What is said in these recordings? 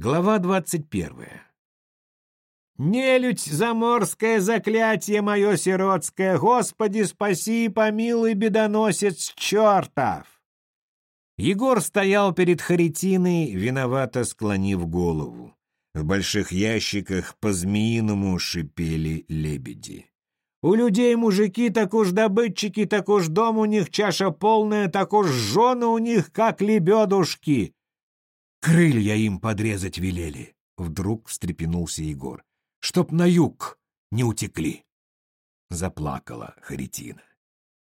Глава двадцать первая. «Нелюдь заморское заклятие мое сиротское, Господи, спаси и помилуй, бедоносец чертов!» Егор стоял перед Харитиной, виновато склонив голову. В больших ящиках по-змеиному шипели лебеди. У людей мужики, так уж добытчики, так уж дом у них чаша полная, так уж жены у них, как лебедушки. Крылья им подрезать велели. Вдруг встрепенулся Егор. Чтоб на юг не утекли. Заплакала Харитина.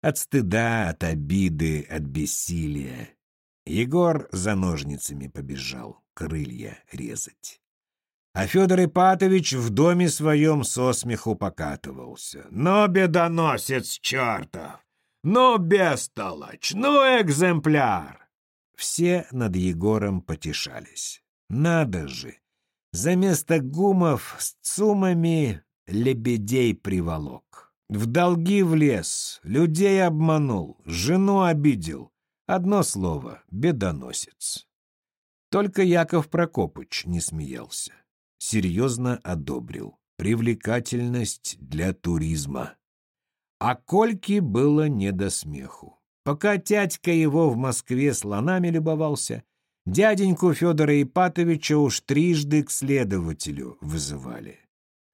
От стыда, от обиды, от бессилия. Егор за ножницами побежал крылья резать. А Федор Ипатович в доме своем со смеху покатывался. «Ну, бедоносец чертов! Ну, бестолочь! Ну, экземпляр!» Все над Егором потешались. Надо же! За место гумов с цумами лебедей приволок. В долги влез, людей обманул, жену обидел. Одно слово — бедоносец. Только Яков Прокопыч не смеялся серьезно одобрил. Привлекательность для туризма. А Кольке было не до смеху. Пока тятька его в Москве слонами любовался, дяденьку Федора Ипатовича уж трижды к следователю вызывали.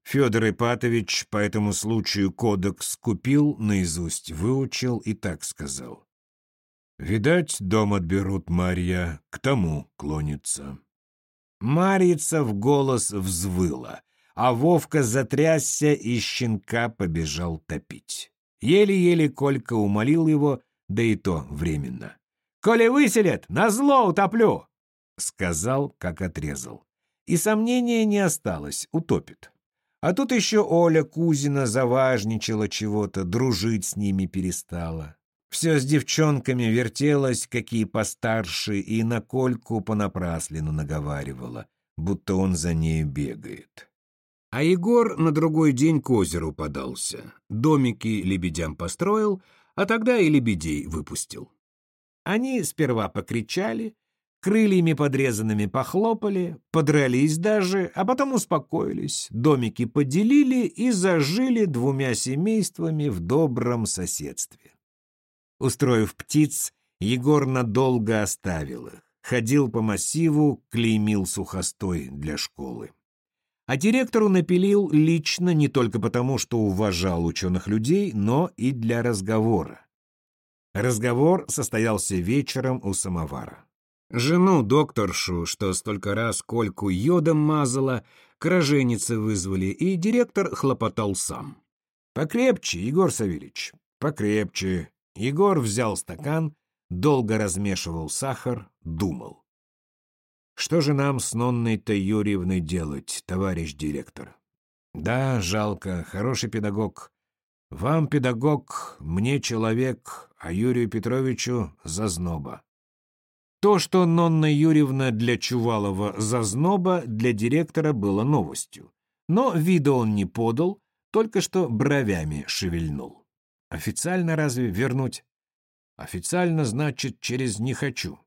Федор Ипатович по этому случаю кодекс купил, наизусть выучил и так сказал. «Видать, дом отберут, Марья, к тому клонится». Марица в голос взвыла, а Вовка затрясся и щенка побежал топить. Еле-еле Колька умолил его, да и то временно. «Коли выселят, назло утоплю!» Сказал, как отрезал. И сомнения не осталось, утопит. А тут еще Оля Кузина заважничала чего-то, дружить с ними перестала. Все с девчонками вертелось, какие постарше, и на Кольку понапраслину наговаривала, будто он за нею бегает. А Егор на другой день к озеру подался, домики лебедям построил, а тогда и лебедей выпустил. Они сперва покричали, крыльями подрезанными похлопали, подрались даже, а потом успокоились, домики поделили и зажили двумя семействами в добром соседстве. Устроив птиц, Егор надолго оставил их. Ходил по массиву, клеймил сухостой для школы. А директору напилил лично не только потому, что уважал ученых людей, но и для разговора. Разговор состоялся вечером у самовара. Жену докторшу, что столько раз Кольку йодом мазала, к роженице вызвали, и директор хлопотал сам. «Покрепче, Егор Савельич, покрепче. Егор взял стакан, долго размешивал сахар, думал. Что же нам с Нонной-то Юрьевной делать, товарищ директор? Да, жалко, хороший педагог. Вам педагог, мне человек, а Юрию Петровичу зазноба. То, что Нонна Юрьевна для Чувалова зазноба, для директора было новостью. Но вида он не подал, только что бровями шевельнул. Официально разве вернуть? Официально значит через «не хочу».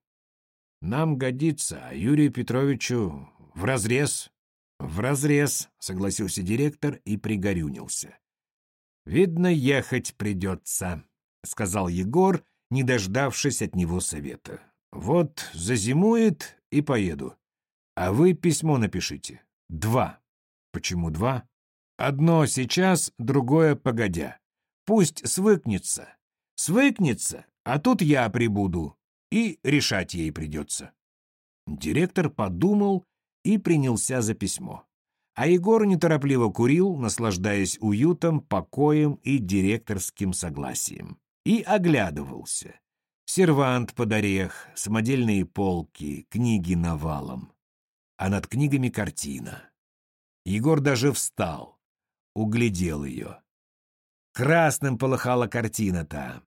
Нам годится, а Юрию Петровичу в разрез. В разрез, согласился директор и пригорюнился. Видно, ехать придется, сказал Егор, не дождавшись от него совета. Вот зазимует и поеду. А вы письмо напишите. Два. Почему два? Одно сейчас, другое погодя. Пусть свыкнется. Свыкнется, а тут я прибуду, и решать ей придется. Директор подумал и принялся за письмо. А Егор неторопливо курил, наслаждаясь уютом, покоем и директорским согласием. И оглядывался. Сервант под орех, самодельные полки, книги навалом. А над книгами картина. Егор даже встал, углядел ее. Красным полыхала картина-то.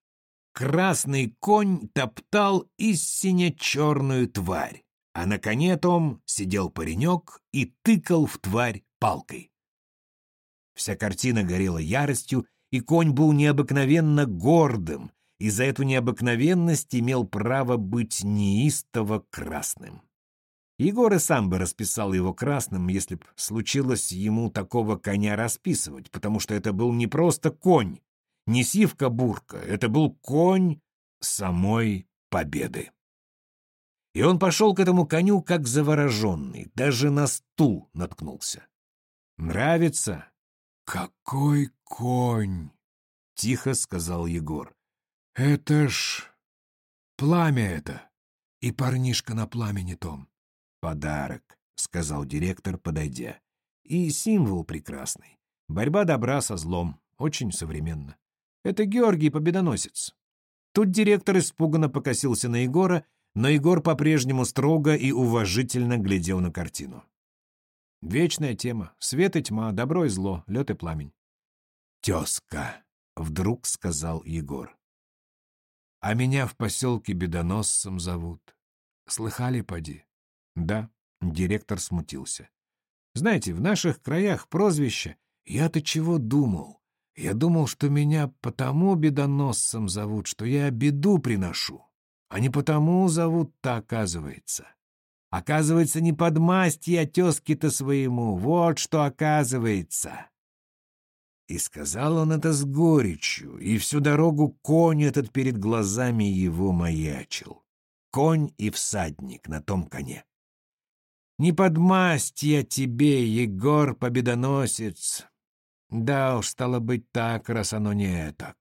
Красный конь топтал истинно черную тварь, а на коне том сидел паренек и тыкал в тварь палкой. Вся картина горела яростью, и конь был необыкновенно гордым, и за эту необыкновенность имел право быть неистово красным. Егор и сам бы расписал его красным, если б случилось ему такого коня расписывать, потому что это был не просто конь, не сивка-бурка, это был конь самой победы. И он пошел к этому коню как завороженный, даже на стул наткнулся. «Нравится?» «Какой конь!» — тихо сказал Егор. «Это ж пламя это, и парнишка на пламени том». «Подарок», — сказал директор, подойдя. «И символ прекрасный. Борьба добра со злом. Очень современно. Это Георгий Победоносец». Тут директор испуганно покосился на Егора, но Егор по-прежнему строго и уважительно глядел на картину. Вечная тема. Свет и тьма, добро и зло, лед и пламень. «Тезка», — вдруг сказал Егор. «А меня в поселке Бедоносцем зовут. Слыхали, поди?» Да, директор смутился. Знаете, в наших краях прозвище «Я-то чего думал?» Я думал, что меня потому бедоносцем зовут, что я беду приношу, а не потому зовут-то, оказывается. Оказывается, не подмастье, а тезки-то своему, вот что оказывается. И сказал он это с горечью, и всю дорогу конь этот перед глазами его маячил. Конь и всадник на том коне. Не подмастья тебе, Егор Победоносец. Да уж, стало быть так, раз оно не так.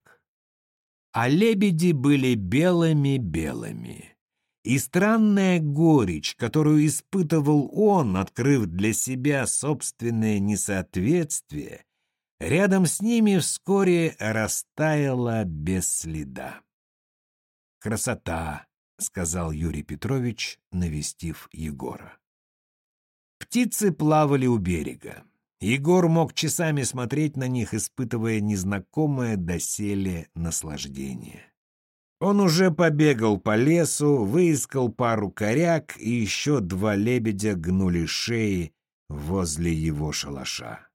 А лебеди были белыми-белыми. И странная горечь, которую испытывал он, открыв для себя собственное несоответствие, рядом с ними вскоре растаяла без следа. «Красота!» — сказал Юрий Петрович, навестив Егора. Птицы плавали у берега. Егор мог часами смотреть на них, испытывая незнакомое доселе наслаждение. Он уже побегал по лесу, выискал пару коряк, и еще два лебедя гнули шеи возле его шалаша.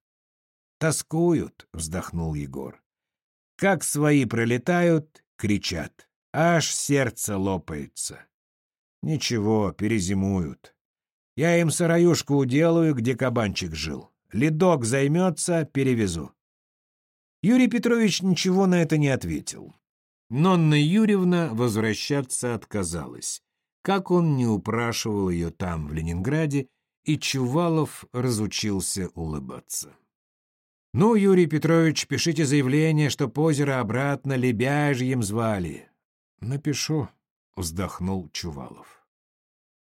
«Тоскуют», — вздохнул Егор. «Как свои пролетают, кричат. Аж сердце лопается. Ничего, перезимуют. Я им сыроюшку уделаю, где кабанчик жил. Ледок займется, перевезу». Юрий Петрович ничего на это не ответил. Нонна Юрьевна возвращаться отказалась, как он не упрашивал ее там, в Ленинграде, и Чувалов разучился улыбаться. «Ну, Юрий Петрович, пишите заявление, что позеро обратно Лебяжьем звали». «Напишу», — вздохнул Чувалов.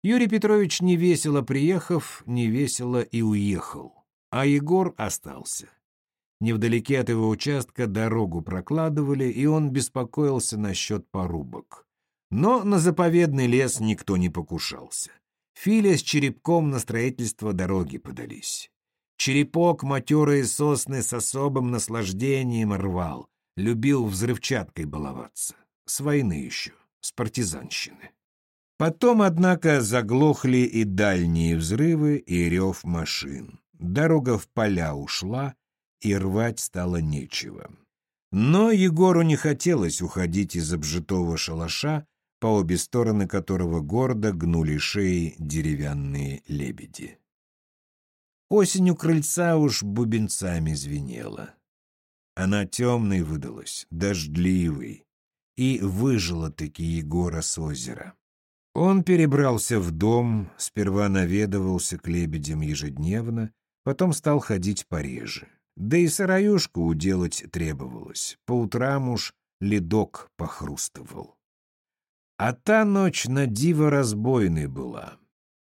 Юрий Петрович невесело приехав, невесело и уехал, а Егор остался. Невдалеке от его участка дорогу прокладывали, и он беспокоился насчет порубок. Но на заповедный лес никто не покушался. Филя с черепком на строительство дороги подались. Черепок матерые сосны с особым наслаждением рвал, любил взрывчаткой баловаться. С войны еще, с партизанщины. Потом, однако, заглохли и дальние взрывы, и рев машин. Дорога в поля ушла, и рвать стало нечего. Но Егору не хотелось уходить из обжитого шалаша, по обе стороны которого гордо гнули шеи деревянные лебеди. Осень у крыльца уж бубенцами звенела. Она темной выдалась, дождливой, и выжила-таки Егора с озера. Он перебрался в дом, сперва наведывался к лебедям ежедневно, потом стал ходить пореже. Да и сыроюшку уделать требовалось. По утрам уж ледок похрустывал. А та ночь на диво разбойной была.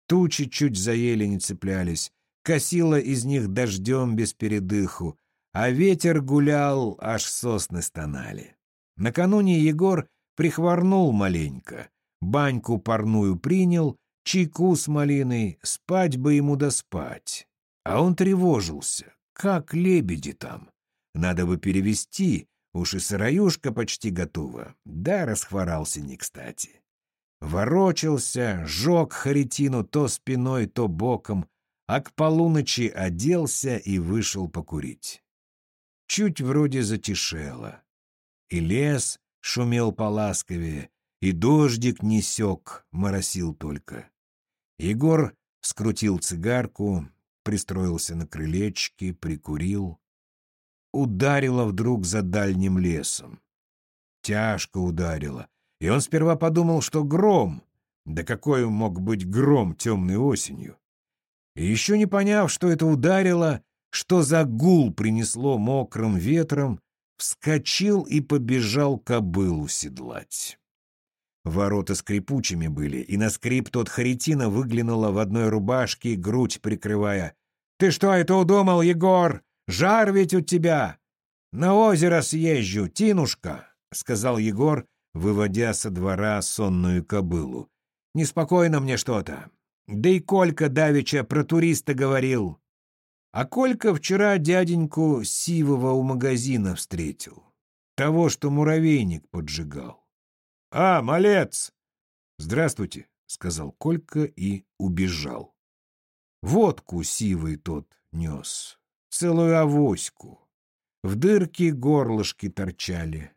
Тучи чуть за ели цеплялись, косило из них дождем без передыху, а ветер гулял, аж сосны стонали. Накануне Егор прихворнул маленько, баньку парную принял, чайку с малиной, спать бы ему да спать. А он тревожился, как лебеди там. Надо бы перевести, уж и сыроюшка почти готова, да расхворался не кстати. Ворочался, жег харитину то спиной, то боком, а к полуночи оделся и вышел покурить. Чуть вроде затишело. И лес шумел поласковее, и дождик не сёк, моросил только. Егор скрутил цигарку, пристроился на крылечке, прикурил. Ударило вдруг за дальним лесом. Тяжко ударило, и он сперва подумал, что гром. Да какой мог быть гром темной осенью? И еще не поняв, что это ударило, что за гул принесло мокрым ветром, вскочил и побежал кобылу седлать. Ворота скрипучими были, и на скрип тот Харитина выглянула в одной рубашке, грудь прикрывая. «Ты что это удумал, Егор? Жар ведь у тебя!» «На озеро съезжу, Тинушка!» — сказал Егор, выводя со двора сонную кобылу. «Неспокойно мне что-то. Да и Колька давеча про туриста говорил. А Колька вчера дяденьку Сивого у магазина встретил. Того, что муравейник поджигал. «А, малец!» «Здравствуйте», — сказал Колька и убежал. Водку сивый тот нес, целую авоську. В дырке горлышки торчали.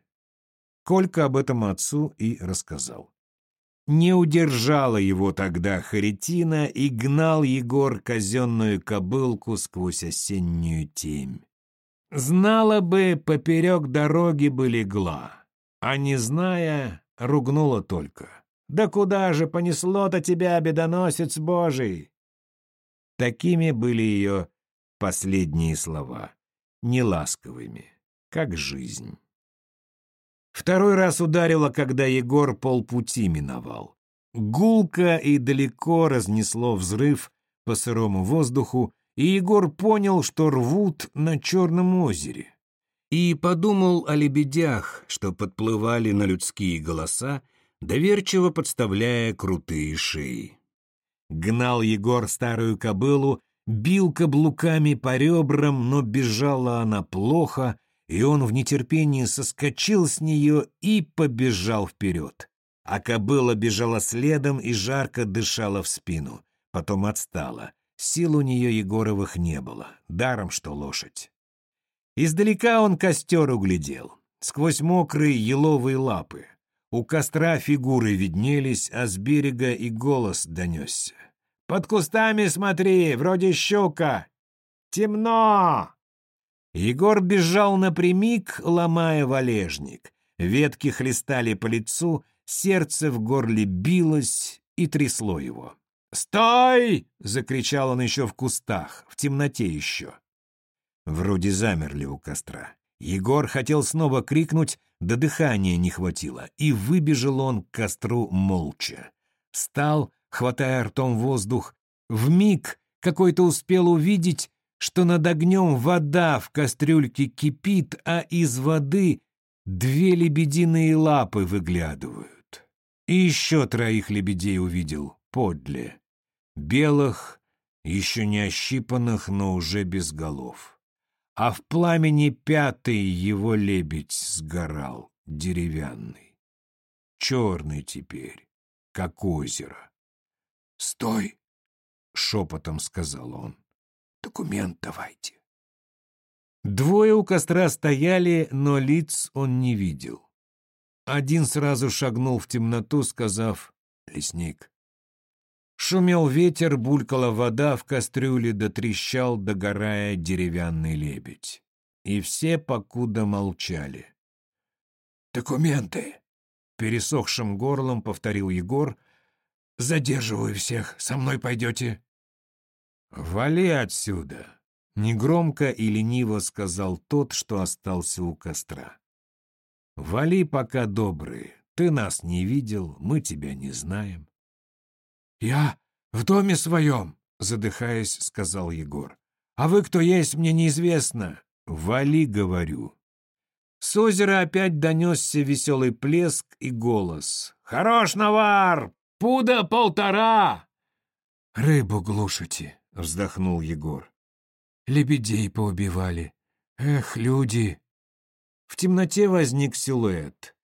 Колька об этом отцу и рассказал. Не удержала его тогда Харитина и гнал Егор казенную кобылку сквозь осеннюю темь. Знала бы, поперек дороги бы легла, а не зная, ругнула только. «Да куда же понесло-то тебя, бедоносец Божий?» Такими были ее последние слова, неласковыми, как жизнь. Второй раз ударило, когда Егор полпути миновал. Гулко и далеко разнесло взрыв по сырому воздуху, и Егор понял, что рвут на Черном озере и подумал о лебедях, что подплывали на людские голоса, доверчиво подставляя крутые шеи. Гнал Егор старую кобылу, бил каблуками по ребрам, но бежала она плохо, и он в нетерпении соскочил с нее и побежал вперед. А кобыла бежала следом и жарко дышала в спину. Потом отстала. Сил у нее Егоровых не было, даром что лошадь. Издалека он костер углядел, сквозь мокрые еловые лапы. У костра фигуры виднелись, а с берега и голос донесся. «Под кустами смотри, вроде щука! Темно!» Егор бежал напрямик, ломая валежник. Ветки хлестали по лицу, сердце в горле билось и трясло его. «Стой!» — закричал он еще в кустах, в темноте еще. Вроде замерли у костра. Егор хотел снова крикнуть, да дыхания не хватило, и выбежал он к костру молча. Стал, хватая ртом воздух, в миг какой-то успел увидеть, что над огнем вода в кастрюльке кипит, а из воды две лебединые лапы выглядывают. И еще троих лебедей увидел подле. Белых, еще не ощипанных, но уже без голов а в пламени пятый его лебедь сгорал, деревянный. Черный теперь, как озеро. «Стой!» — шепотом сказал он. «Документ давайте». Двое у костра стояли, но лиц он не видел. Один сразу шагнул в темноту, сказав «Лесник, Шумел ветер, булькала вода в кастрюле, дотрещал, догорая деревянный лебедь. И все покуда молчали. «Документы!» — пересохшим горлом повторил Егор. «Задерживаю всех, со мной пойдете?» «Вали отсюда!» — негромко и лениво сказал тот, что остался у костра. «Вали пока добрые, ты нас не видел, мы тебя не знаем». «Я в доме своем», — задыхаясь, сказал Егор. «А вы кто есть, мне неизвестно». «Вали, говорю». С озера опять донесся веселый плеск и голос. «Хорош навар! Пуда полтора!» «Рыбу глушите», — вздохнул Егор. «Лебедей поубивали. Эх, люди!» В темноте возник силуэт.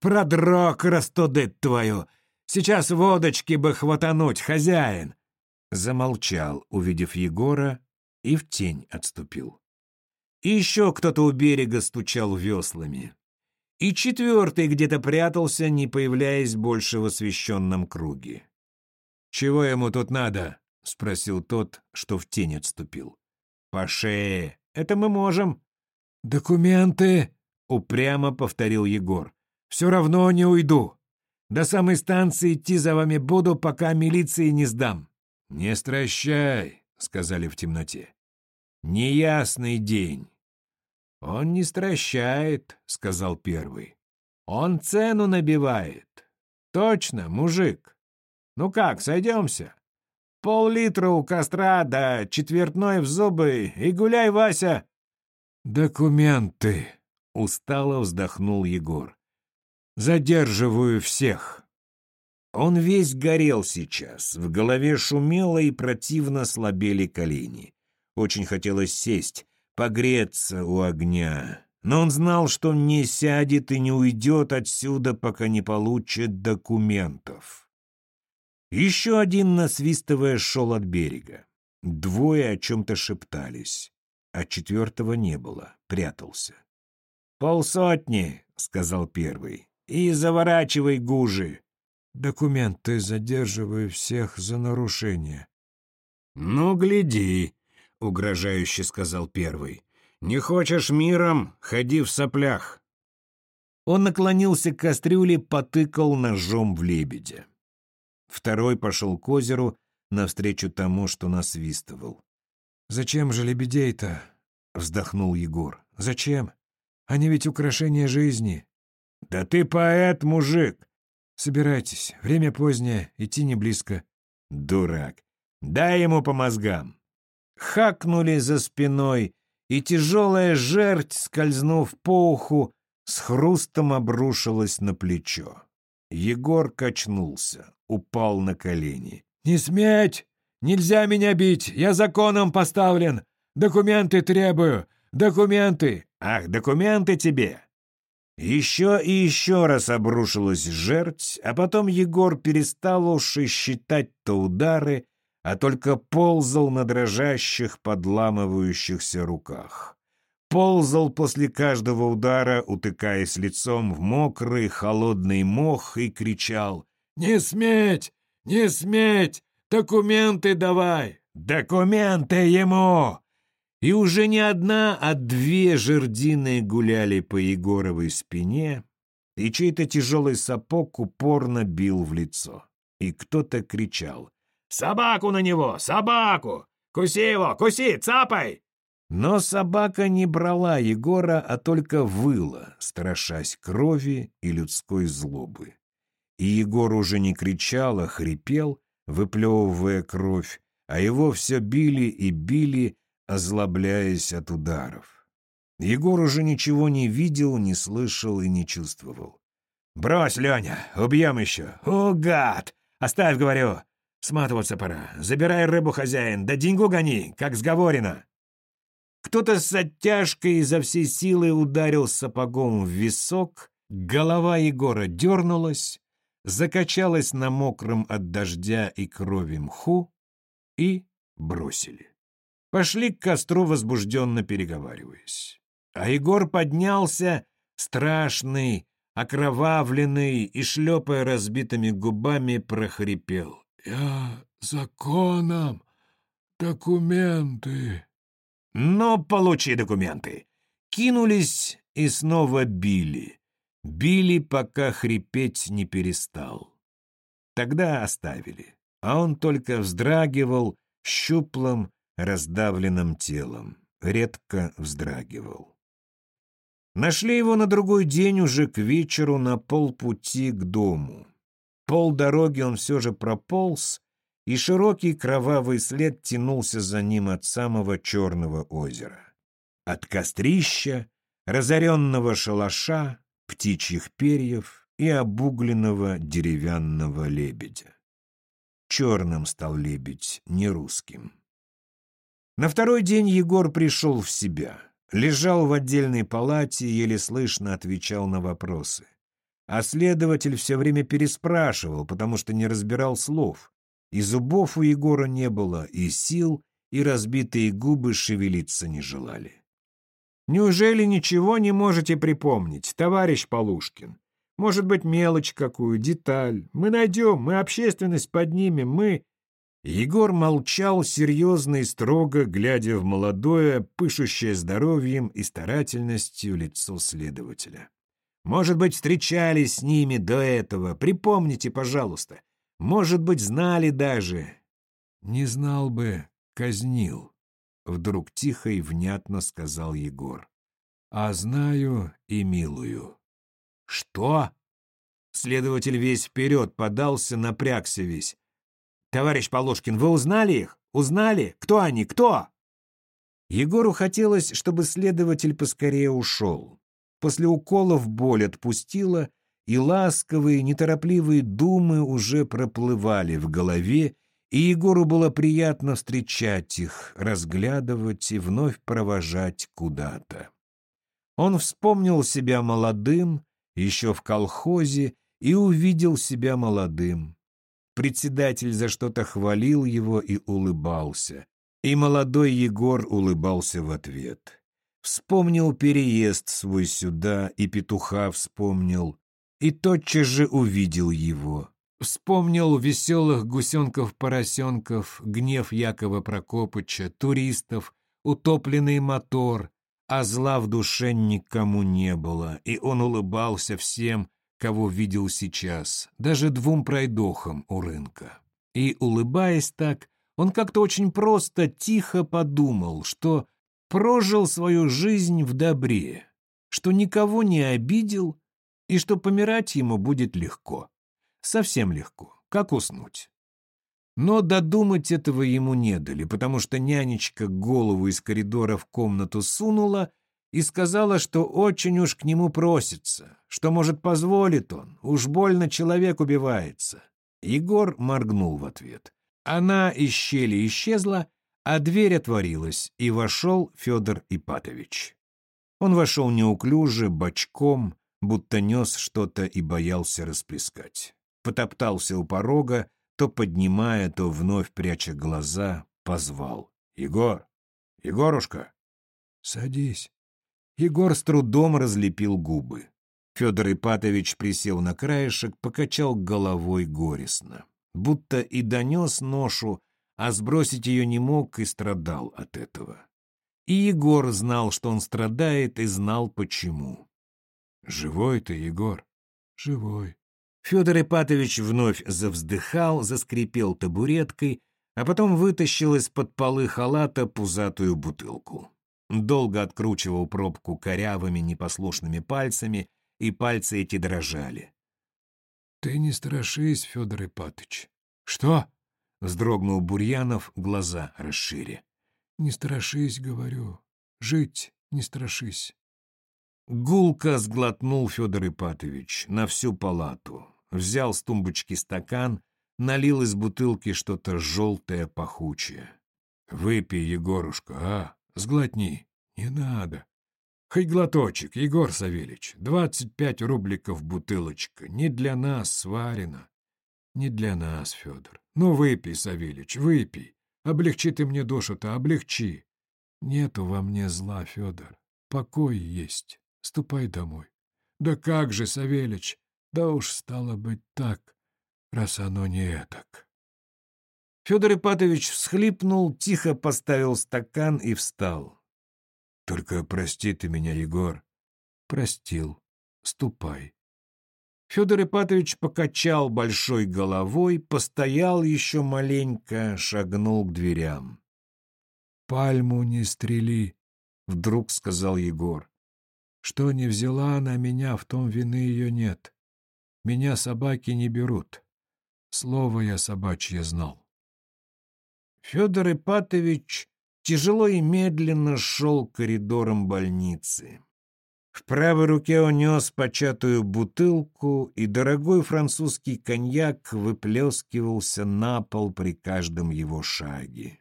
«Продрог, растодет твою! Сейчас водочки бы хватануть, хозяин!» Замолчал, увидев Егора, и в тень отступил. И еще кто-то у берега стучал веслами. И четвертый где-то прятался, не появляясь больше в освещенном круге. «Чего ему тут надо?» — спросил тот, что в тень отступил. «По шее. Это мы можем». «Документы!» — упрямо повторил Егор. «Все равно не уйду. До самой станции идти за вами буду, пока милиции не сдам». «Не стращай», — сказали в темноте. «Неясный день». «Он не стращает», — сказал первый. «Он цену набивает». «Точно, мужик. Ну как, сойдемся?» Пол-литра у костра, да четвертной в зубы, и гуляй, Вася!» «Документы!» — устало вздохнул Егор. «Задерживаю всех!» Он весь горел сейчас, в голове шумело и противно слабели колени. Очень хотелось сесть, погреться у огня, но он знал, что не сядет и не уйдет отсюда, пока не получит документов. Еще один, насвистывая, шел от берега. Двое о чем-то шептались, а четвертого не было, прятался. «Полсотни», — сказал первый, — «и заворачивай гужи». «Документы задерживаю всех за нарушение». «Ну, гляди», — угрожающе сказал первый. «Не хочешь миром? Ходи в соплях». Он наклонился к кастрюле, потыкал ножом в лебедя. Второй пошел к озеру навстречу тому, что насвистывал. «Зачем же лебедей-то?» — вздохнул Егор. «Зачем? Они ведь украшение жизни». «Да ты поэт, мужик!» «Собирайтесь, время позднее, идти не близко». «Дурак! Дай ему по мозгам!» Хакнули за спиной, и тяжелая жерть, скользнув по уху, с хрустом обрушилась на плечо. Егор качнулся, упал на колени. «Не сметь! Нельзя меня бить! Я законом поставлен! Документы требую! Документы!» «Ах, документы тебе!» Еще и еще раз обрушилась жерть, а потом Егор перестал уж и считать-то удары, а только ползал на дрожащих, подламывающихся руках ползал после каждого удара, утыкаясь лицом в мокрый холодный мох и кричал «Не сметь! Не сметь! Документы давай!» «Документы ему!» И уже не одна, а две жердины гуляли по Егоровой спине, и чей-то тяжелый сапог упорно бил в лицо. И кто-то кричал «Собаку на него! Собаку! Куси его! Куси! Цапай!» Но собака не брала Егора, а только выла, страшась крови и людской злобы. И Егор уже не кричал, а хрипел, выплевывая кровь, а его все били и били, озлобляясь от ударов. Егор уже ничего не видел, не слышал и не чувствовал. «Брось, Леня, убьем еще! О, гад! Оставь, говорю! Сматываться пора. Забирай рыбу, хозяин, да деньгу гони, как сговорено!» Кто-то с оттяжкой изо всей силы ударил сапогом в висок, голова Егора дернулась, закачалась на мокром от дождя и крови мху и бросили. Пошли к костру, возбужденно переговариваясь. А Егор поднялся, страшный, окровавленный, и, шлепая разбитыми губами, прохрипел. «Я законом документы». Но получи документы. Кинулись и снова били. Били, пока хрипеть не перестал. Тогда оставили, а он только вздрагивал щуплым, раздавленным телом, редко вздрагивал. Нашли его на другой день уже к вечеру на полпути к дому. Пол дороги он все же прополз, и широкий кровавый след тянулся за ним от самого Черного озера. От кострища, разоренного шалаша, птичьих перьев и обугленного деревянного лебедя. Черным стал лебедь, не русским. На второй день Егор пришел в себя. Лежал в отдельной палате, еле слышно отвечал на вопросы. А следователь все время переспрашивал, потому что не разбирал слов. И зубов у Егора не было, и сил, и разбитые губы шевелиться не желали. «Неужели ничего не можете припомнить, товарищ Полушкин? Может быть, мелочь какую, деталь. Мы найдем, мы общественность поднимем, мы...» Егор молчал серьезно и строго, глядя в молодое, пышущее здоровьем и старательностью лицо следователя. Может быть, встречались с ними до этого, припомните, пожалуйста. Может быть, знали даже. Не знал бы, казнил, — вдруг тихо и внятно сказал Егор. А знаю и милую. Что? Следователь весь вперед подался, напрягся весь. «Товарищ Полошкин, вы узнали их? Узнали? Кто они? Кто?» Егору хотелось, чтобы следователь поскорее ушел. После уколов боль отпустила, и ласковые, неторопливые думы уже проплывали в голове, и Егору было приятно встречать их, разглядывать и вновь провожать куда-то. Он вспомнил себя молодым, еще в колхозе, и увидел себя молодым. Председатель за что-то хвалил его и улыбался. И молодой Егор улыбался в ответ. Вспомнил переезд свой сюда, и петуха вспомнил, и тотчас же увидел его. Вспомнил веселых гусенков-поросенков, гнев Якова Прокопыча, туристов, утопленный мотор, а зла в душе никому не было, и он улыбался всем, кого видел сейчас, даже двум пройдохам у рынка. И, улыбаясь так, он как-то очень просто, тихо подумал, что прожил свою жизнь в добре, что никого не обидел и что помирать ему будет легко. Совсем легко, как уснуть. Но додумать этого ему не дали, потому что нянечка голову из коридора в комнату сунула и сказала, что очень уж к нему просится, что, может, позволит он, уж больно человек убивается. Егор моргнул в ответ. Она из щели исчезла, а дверь отворилась, и вошел Федор Ипатович. Он вошел неуклюже, бочком, будто нес что-то и боялся расплескать. Потоптался у порога, то поднимая, то вновь пряча глаза, позвал. «Егор! Егорушка!» «Садись!» Егор с трудом разлепил губы. Федор Ипатович присел на краешек, покачал головой горестно. Будто и донес ношу, а сбросить ее не мог и страдал от этого. И Егор знал, что он страдает, и знал почему. «Живой ты, Егор?» «Живой». Федор Ипатович вновь завздыхал, заскрипел табуреткой, а потом вытащил из-под полы халата пузатую бутылку долго откручивал пробку корявыми непослушными пальцами, и пальцы эти дрожали. — Ты не страшись, Федор Ипатыч. — Что? — вздрогнул Бурьянов, глаза расшире. — Не страшись, говорю. Жить не страшись. Гулко сглотнул Федор Ипатович на всю палату, взял с тумбочки стакан, налил из бутылки что-то желтое пахучее. — Выпей, Егорушка, а? Сглотни. Не надо. Хоть глоточек, Егор Савельич. Двадцать пять рубликов бутылочка. Не для нас сварено. Не для нас, Федор. Ну, выпей, Савельич, выпей. Облегчи ты мне душу-то, облегчи. Нету во мне зла, Федор. Покой есть. Ступай домой. Да как же, Савельич? Да уж стало быть так, раз оно не так. Федор Ипатович всхлипнул, тихо поставил стакан и встал. «Только прости ты меня, Егор». «Простил. Ступай». Федор Ипатович покачал большой головой, постоял еще маленько, шагнул к дверям. «Пальму не стрели», — вдруг сказал Егор. «Что не взяла она меня, в том вины ее нет. Меня собаки не берут. Слово я собачье знал». Федор Ипатович тяжело и медленно шел коридором больницы. В правой руке он нес початую бутылку, и дорогой французский коньяк выплескивался на пол при каждом его шаге.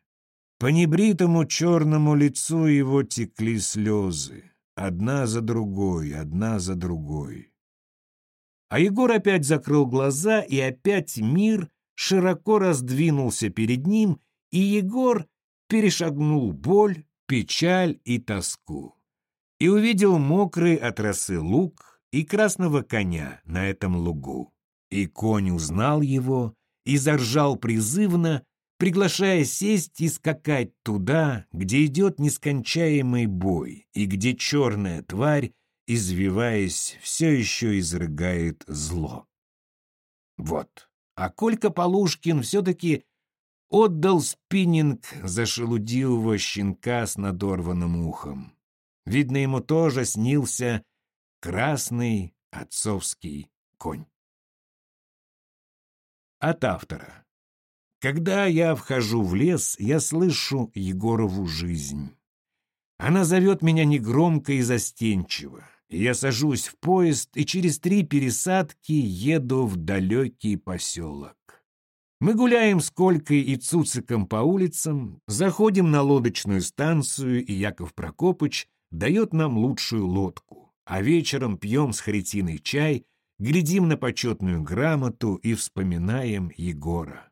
По небритому черному лицу его текли слезы, одна за другой, одна за другой. А Егор опять закрыл глаза, и опять мир широко раздвинулся перед ним, и Егор перешагнул боль, печаль и тоску. И увидел мокрый от росы луг и красного коня на этом лугу. И конь узнал его и заржал призывно, приглашая сесть и скакать туда, где идет нескончаемый бой и где черная тварь, извиваясь, все еще изрыгает зло. Вот. А Колька Полушкин все-таки отдал спиннинг за шелудивого щенка с надорванным ухом. Видно, ему тоже снился красный отцовский конь. От автора. Когда я вхожу в лес, я слышу Егорову жизнь. Она зовет меня негромко и застенчиво. Я сажусь в поезд и через три пересадки еду в далекий поселок. Мы гуляем с Колькой и Цуциком по улицам, заходим на лодочную станцию, и Яков Прокопыч дает нам лучшую лодку, а вечером пьем с Харитиной чай, глядим на почетную грамоту и вспоминаем Егора.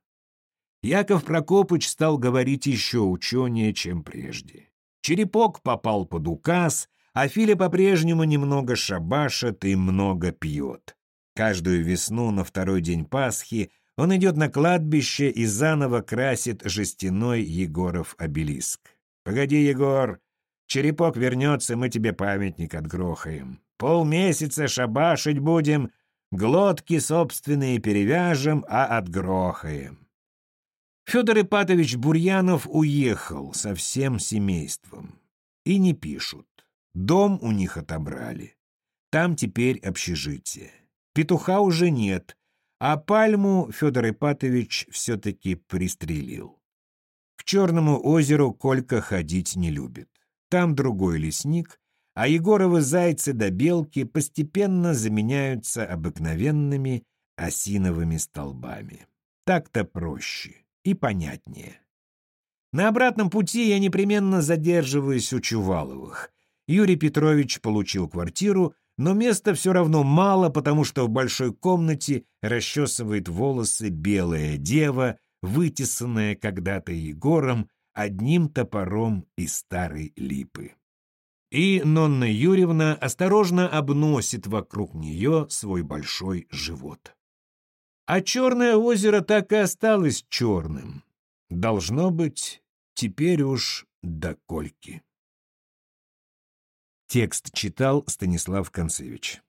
Яков Прокопыч стал говорить еще ученее, чем прежде. Черепок попал под указ, а Филя по-прежнему немного шабашит и много пьет. Каждую весну на второй день Пасхи он идет на кладбище и заново красит жестяной Егоров обелиск. «Погоди, Егор, черепок вернется, мы тебе памятник отгрохаем. Полмесяца шабашить будем, глотки собственные перевяжем, а отгрохаем». Федор Ипатович Бурьянов уехал со всем семейством. И не пишут. Дом у них отобрали. Там теперь общежитие. Петуха уже нет, а пальму Федор Ипатович все-таки пристрелил. К Черному озеру Колька ходить не любит. Там другой лесник, а Егоровы зайцы да белки постепенно заменяются обыкновенными осиновыми столбами. Так-то проще и понятнее. На обратном пути я непременно задерживаюсь у Чуваловых. Юрий Петрович получил квартиру — но места все равно мало, потому что в большой комнате расчесывает волосы белая дева, вытесанная когда-то Егором одним топором из старой липы. И Нонна Юрьевна осторожно обносит вокруг нее свой большой живот. А черное озеро так и осталось черным. Должно быть, теперь уж до кольки. Текст читал Станислав Концевич.